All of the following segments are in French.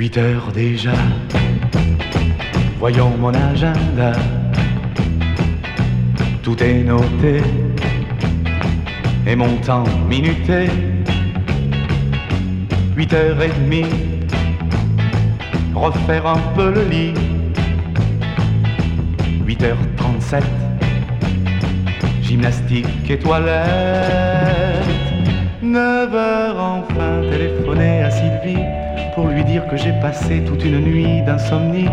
8 heures déjà. Voyons mon agenda. Tout est noté et mon temps minuté. 8 heures et demie. Refaire un peu le lit. 8h37 Gymnastique et toilette 9h enfin téléphoner à Sylvie pour lui dire que j'ai passé toute une nuit d'insomnie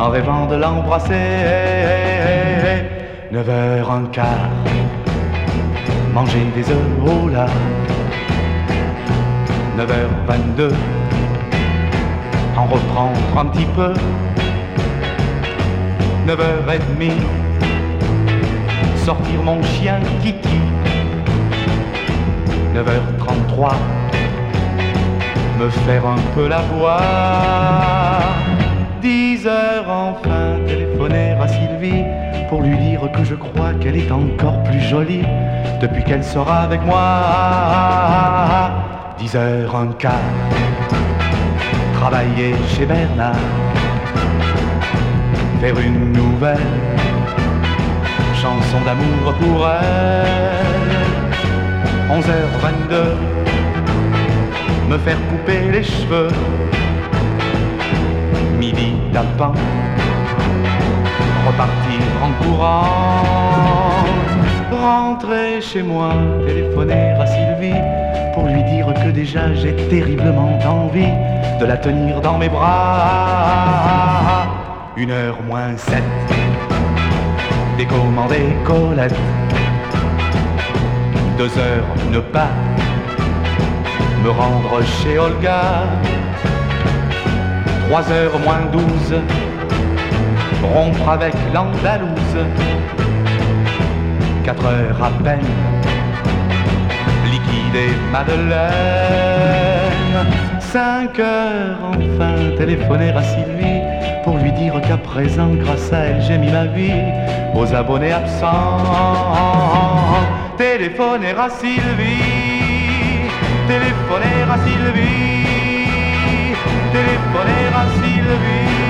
en rêvant de l'embrasser. 9h un quart Manger des œufs au lard. 9h22 En reprendre un petit peu. 9h30 Sortir mon chien Kiki. 9h33 Faire un peu la voix. 10h enfin téléphoner à Sylvie Pour lui dire que je crois qu'elle est encore plus jolie Depuis qu'elle sera avec moi. 10h un quart. Travailler chez Bernard. Faire une nouvelle chanson d'amour pour elle. 11h22, me faire couper les cheveux. Midi tapant, repartir en courant. Rentrer chez moi, téléphoner à Sylvie pour lui dire que déjà j'ai terriblement envie de la tenir dans mes bras une heure moins sept. Décommander Colette. Deux heures ne pas me rendre chez Olga. Trois heures moins douze, rompre avec l'Andalouse. Quatre heures à peine, liquider Madeleine. Cinq heures enfin, téléphoner à Sylvie pour lui dire qu'à présent, grâce à elle, j'ai mis ma vie aux abonnés absents. Téléphoner à Sylvie, téléphoner à Sylvie, téléphoner à Sylvie.